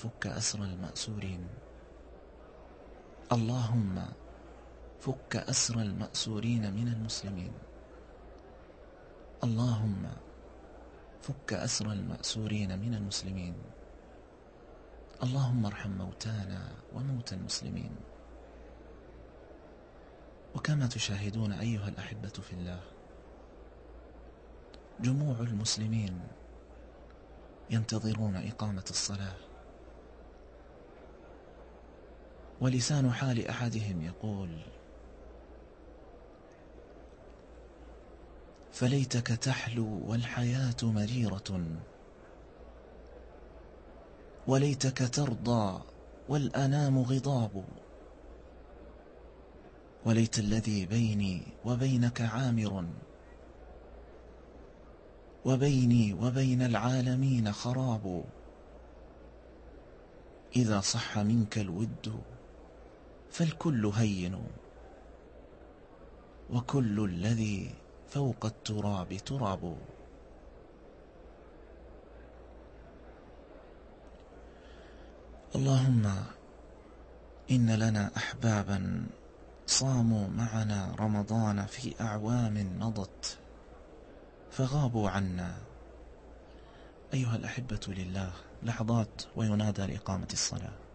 فك أسر المأسورين. اللهم فك أسر المأسورين من المسلمين. اللهم فك أسر المأسورين من المسلمين. اللهم ارحم موتانا وموتى المسلمين. وكما تشاهدون أيها الأحبة في الله جموع المسلمين ينتظرون إقامة الصلاة. ولسان حال أحدهم يقول فليتك تحلو والحياة مريرة وليتك ترضى والأنام غضاب وليت الذي بيني وبينك عامر وبيني وبين العالمين خراب إذا صح منك الود فالكل هين. وكل الذي فوق التراب تراب. اللهم إن لنا أحبابا صاموا معنا رمضان في أعوام مضت. فغابوا عنا. أيها الأحبة لله لحظات وينادى لإقامة الصلاة.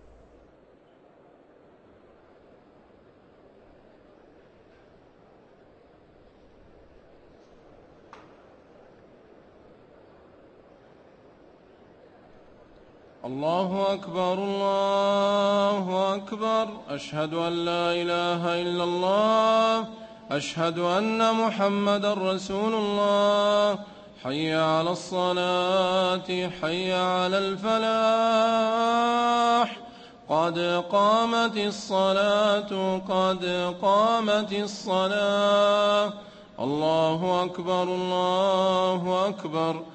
الله أكبر الله أكبر. أشهد أن لا إله إلا الله. أشهد أن محمد رسول الله. حي على الصلاة حي على الفلاح. قد قامت الصلاة قد قامت الصلاة. الله أكبر الله أكبر.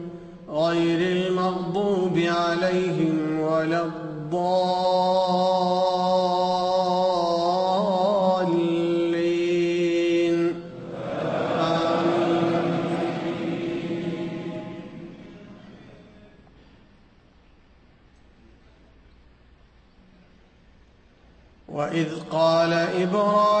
غير المغضوب عليهم ولا الضالين. آمين. وإذ قال إبراهيم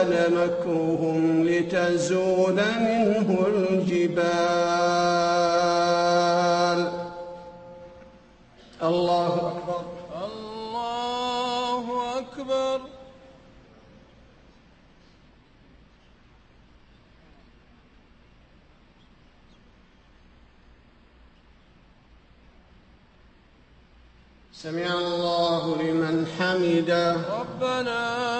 كان مكرهم لتزول منه الجبال. الله أكبر. الله أكبر. سمع الله لمن حمده. ربنا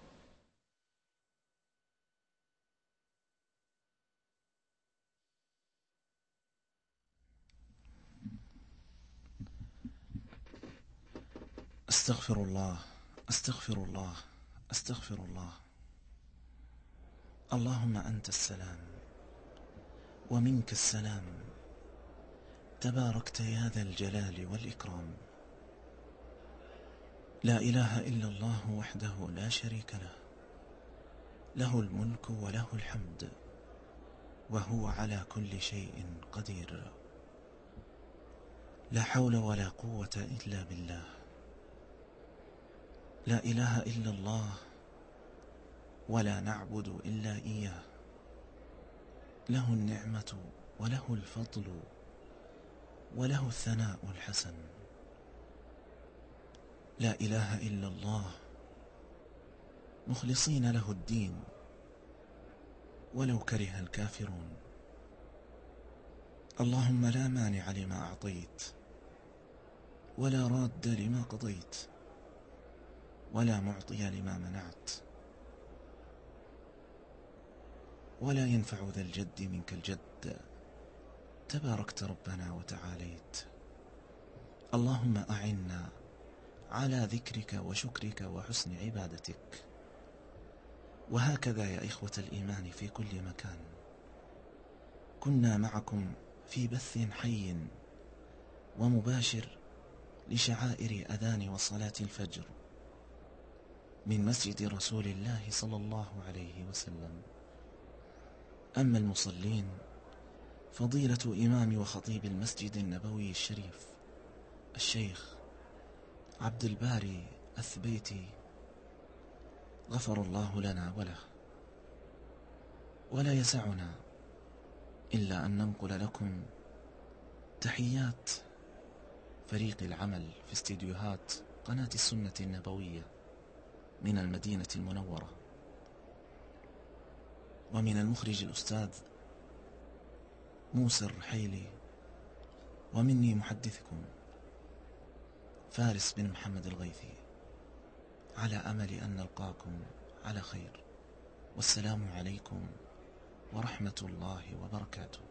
أستغفر الله أستغفر الله أستغفر الله. اللهم أنت السلام ومنك السلام. تباركت يا ذا الجلال والإكرام. لا إله إلا الله وحده لا شريك له. له الملك وله الحمد وهو على كل شيء قدير. لا حول ولا قوة إلا بالله. لا إله إلا الله ولا نعبد إلا إياه. له النعمة وله الفضل وله الثناء الحسن. لا إله إلا الله مخلصين له الدين ولو كره الكافرون. اللهم لا مانع لما أعطيت ولا راد لما قضيت. ولا معطي لما منعت. ولا ينفع ذا الجد منك الجد. تباركت ربنا وتعاليت. اللهم أعنا على ذكرك وشكرك وحسن عبادتك. وهكذا يا إخوة الإيمان في كل مكان. كنا معكم في بث حي ومباشر لشعائر أذان وصلاة الفجر. من مسجد رسول الله صلى الله عليه وسلم. أما المصلين فضيلة إمام وخطيب المسجد النبوي الشريف الشيخ عبد الباري الثبيتي غفر الله لنا وله. ولا يسعنا إلا أن ننقل لكم تحيات فريق العمل في استديوهات قناة السنة النبوية. من المدينة المنورة. ومن المخرج الأستاذ موسى الرحيلي. ومني محدثكم فارس بن محمد الغيثي. على أمل أن نلقاكم على خير. والسلام عليكم ورحمة الله وبركاته.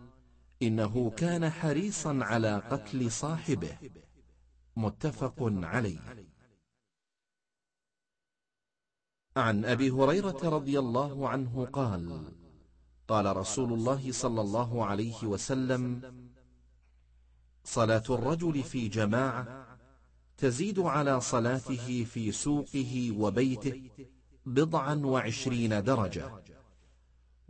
إنه كان حريصا على قتل صاحبه. متفق عليه. عن أبي هريرة رضي الله عنه قال قال رسول الله صلى الله عليه وسلم صلاة الرجل في جماعة تزيد على صلاته في سوقه وبيته بضعا وعشرين درجة.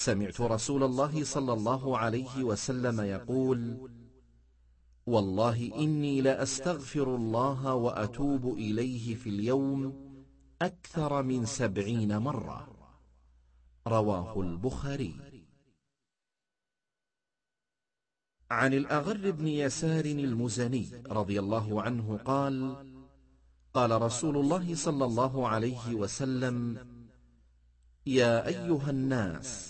سمعت رسول الله صلى الله عليه وسلم يقول والله إني لأستغفر الله وأتوب إليه في اليوم أكثر من سبعين مرة. رواه البخاري. عن الأغر بن يسار المزني رضي الله عنه قال قال رسول الله صلى الله عليه وسلم يا أيها الناس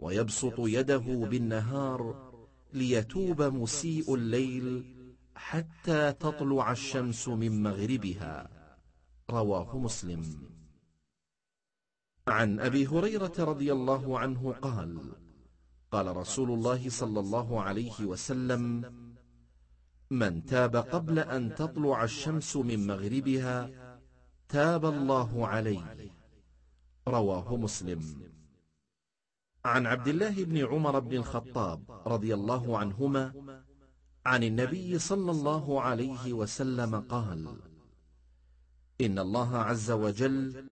ويبسط يده بالنهار ليتوب مسيء الليل حتى تطلع الشمس من مغربها. رواه مسلم. عن أبي هريرة رضي الله عنه قال قال رسول الله صلى الله عليه وسلم من تاب قبل أن تطلع الشمس من مغربها تاب الله عليه. رواه مسلم. عن عبد الله بن عمر بن الخطاب رضي الله عنهما عن النبي صلى الله عليه وسلم قال إن الله عز وجل